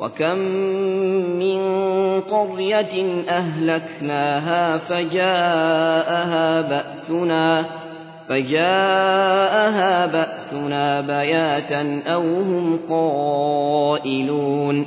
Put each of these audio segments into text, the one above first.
وكم من قرية أهلكناها فجاءها بأسنا فجاءها بأسنا بياتا أو هم قائلون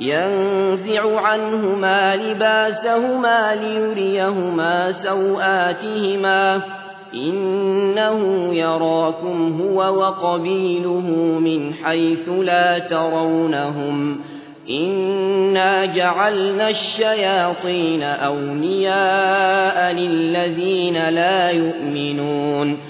ينزع عنهما لباسهما ليريهما سوآتهما. إنه يراكم هو وقبيله من حيث لا ترونهم. إنا جعلنا الشياطين أولياء للذين لا يؤمنون.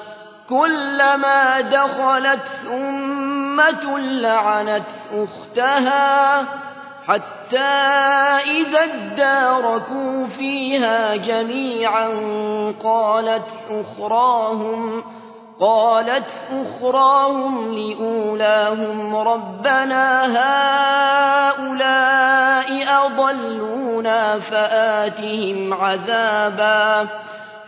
كلما دخلت أمة لعنت أختها حتى إذا اداركوا فيها جميعا قالت أخراهم قالت أخراهم لأولاهم ربنا هؤلاء أضلونا فآتهم عذابا.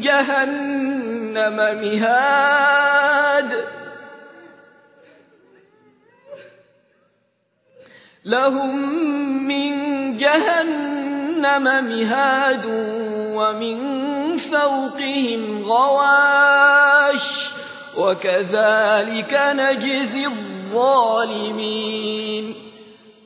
جهنم مهاد. لهم من جهنم مهاد ومن فوقهم غواش. وكذلك نجزي الظالمين.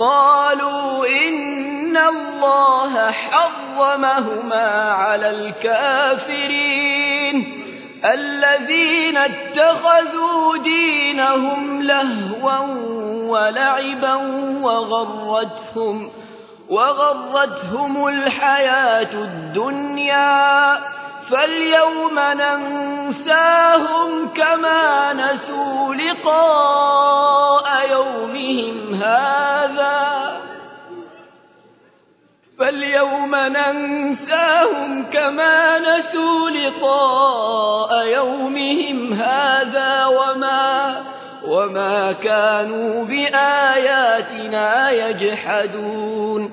قالوا إن الله حرمهما على الكافرين الذين اتخذوا دينهم لهوا ولعبا وغرتهم وغرتهم الحياة الدنيا فاليوم ننساهم كما نسوا لقاء يومهم هذا. فاليوم ننساهم كما نسوا لقاء يومهم هذا وما وما كانوا بآياتنا يجحدون.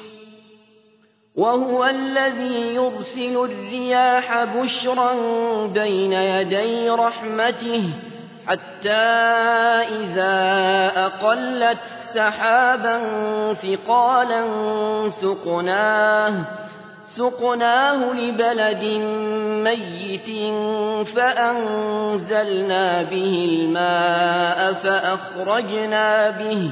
وهو الذي يرسل الرياح بشرا بين يدي رحمته حتى إذا أقلت سحابا ثقالا سقناه سقناه لبلد ميت فأنزلنا به الماء فأخرجنا به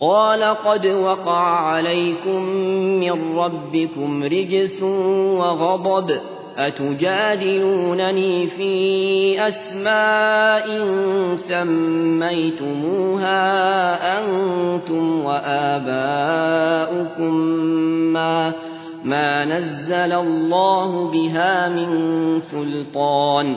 قال قد وقع عليكم من ربكم رجس وغضب أتجادلونني في أسماء سميتموها أنتم وآباؤكم ما ما نزل الله بها من سلطان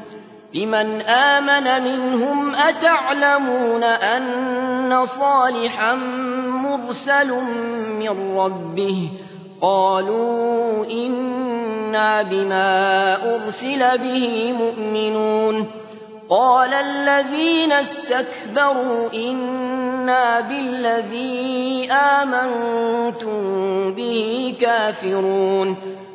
لمن آمن منهم أتعلمون أن صالحا مرسل من ربه قالوا إنا بما أرسل به مؤمنون قال الذين استكبروا إنا بالذي آمنتم به كافرون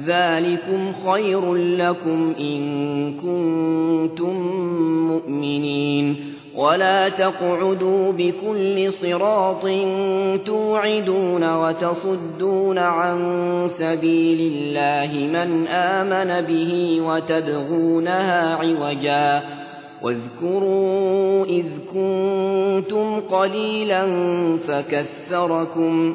ذلكم خير لكم إن كنتم مؤمنين ولا تقعدوا بكل صراط توعدون وتصدون عن سبيل الله من آمن به وتبغونها عوجا واذكروا إذ كنتم قليلا فكثركم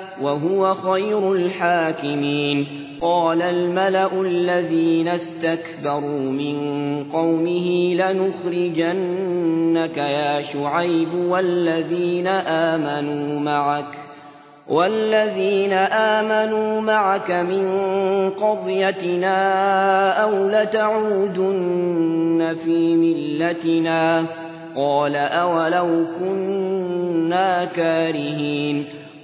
وهو خير الحاكمين. قال الملأ الذين استكبروا من قومه لنخرجنك يا شعيب والذين آمنوا معك والذين آمنوا معك من قريتنا أو لتعودن في ملتنا. قال أولو كنا كارهين.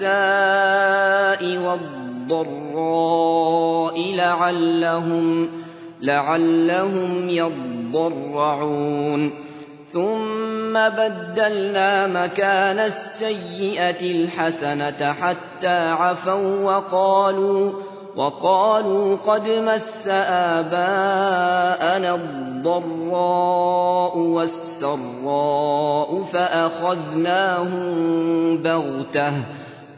بالبأساء والضراء لعلهم, لعلهم يضرعون ثم بدلنا مكان السيئة الحسنة حتى عفوا وقالوا وقالوا قد مس آباءنا الضراء والسراء فأخذناهم بغتة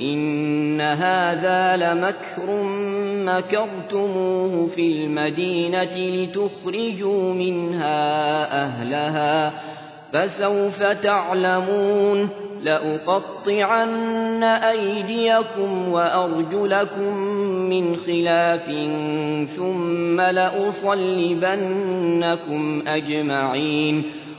إن هذا لمكر مكرتموه في المدينة لتخرجوا منها أهلها فسوف تعلمون لأقطعن أيديكم وأرجلكم من خلاف ثم لأصلبنكم أجمعين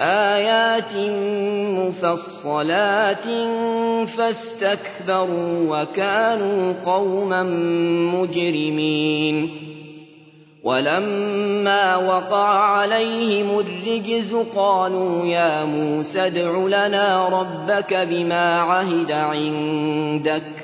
آيات مفصلات فاستكبروا وكانوا قوما مجرمين. ولما وقع عليهم الرجز قالوا يا موسى ادع لنا ربك بما عهد عندك.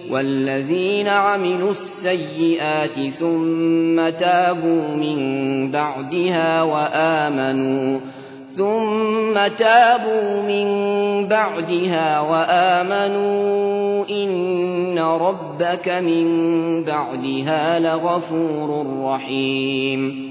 والذين عملوا السيئات ثم تابوا من بعدها وآمنوا ثم تابوا من بعدها وآمنوا إن ربك من بعدها لغفور رحيم.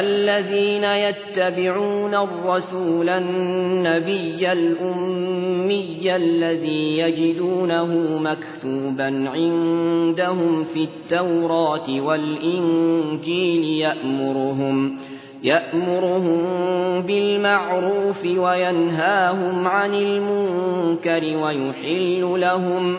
الذين يتبعون الرسول النبي الأمي الذي يجدونه مكتوبا عندهم في التوراة والإنجيل يأمرهم يأمرهم بالمعروف وينهاهم عن المنكر ويحل لهم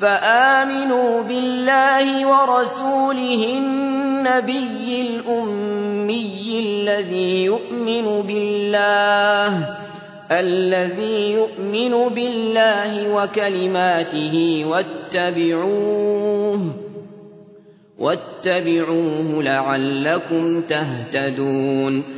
فآمنوا بالله ورسوله النبي الأمي الذي يؤمن بالله الذي يؤمن بالله وكلماته واتبعوه واتبعوه لعلكم تهتدون.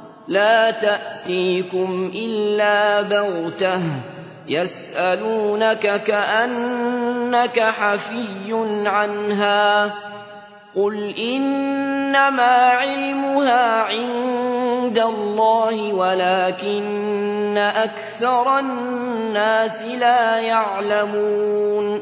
لا تأتيكم إلا بغتة يسألونك كأنك حفي عنها قل إنما علمها عند الله ولكن أكثر الناس لا يعلمون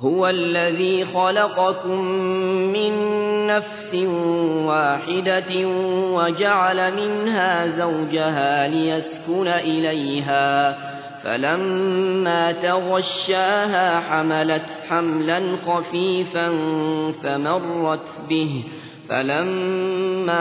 هو الذي خلقكم من نفس واحدة وجعل منها زوجها ليسكن إليها. فلما تغشاها حملت حملا خفيفا فمرت به. فلما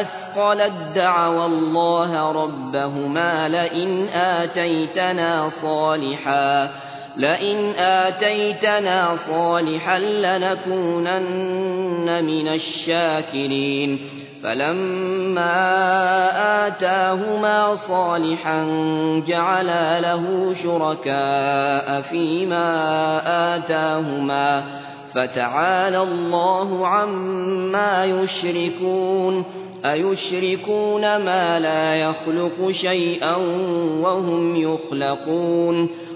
أثقلت دعوى الله ربهما لئن آتيتنا صالحا. لئن آتيتنا صالحا لنكونن من الشاكرين. فلما آتاهما صالحا جعلا له شركاء فيما آتاهما. فتعالى الله عما يشركون. أيشركون ما لا يخلق شيئا وهم يخلقون.